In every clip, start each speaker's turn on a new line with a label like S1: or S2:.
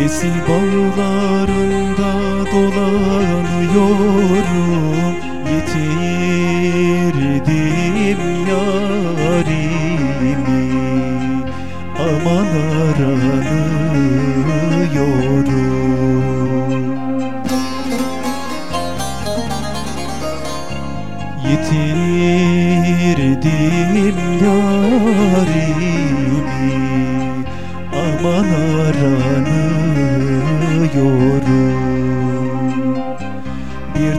S1: aranıyorum Yitirdim yarimi. Aman aranıyorum. Yitirdim yarimi. Aman aranıyorum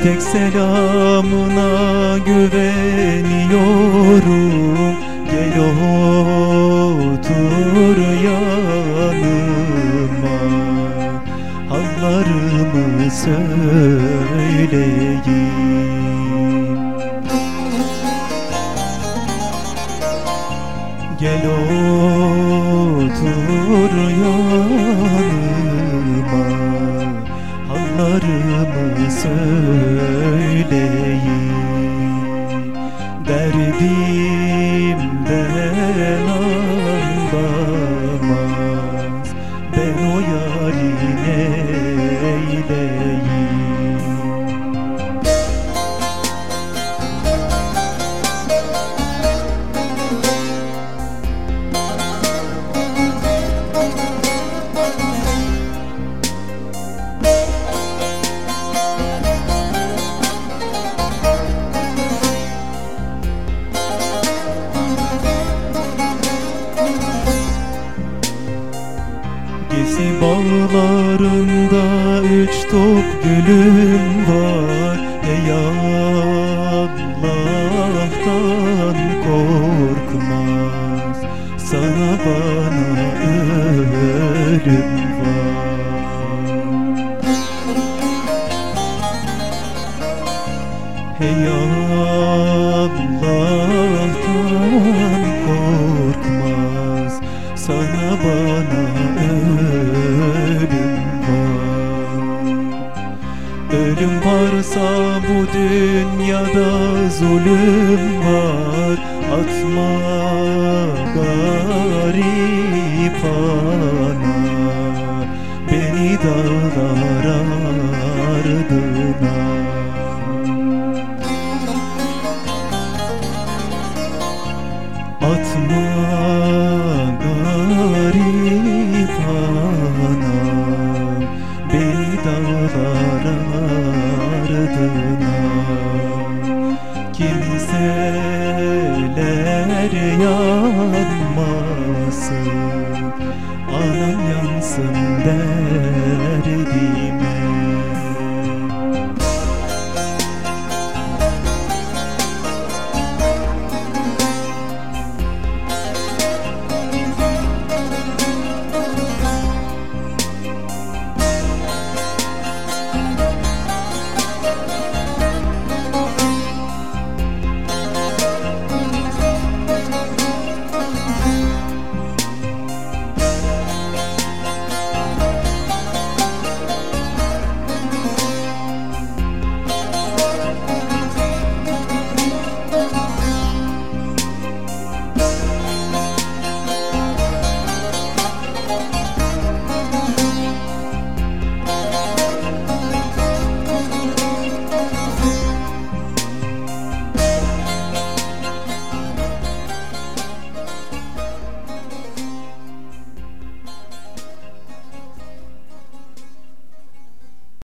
S1: tek selamına güveniyorum. Gel otur yanıma. Hallarımı söyleyeyim. Gel otur yanıma Gezi bağlarında üç top gülüm var. Ey Allah'tan korkmaz. Sana bana ölüm var. Hey Allah'tan bu dünyada zulüm var. Atma garip ana Beni dağlar ardına. Atma garip anam Beni dağlar ardına adına Kiliseler yanmasın. Anam yansın derdim.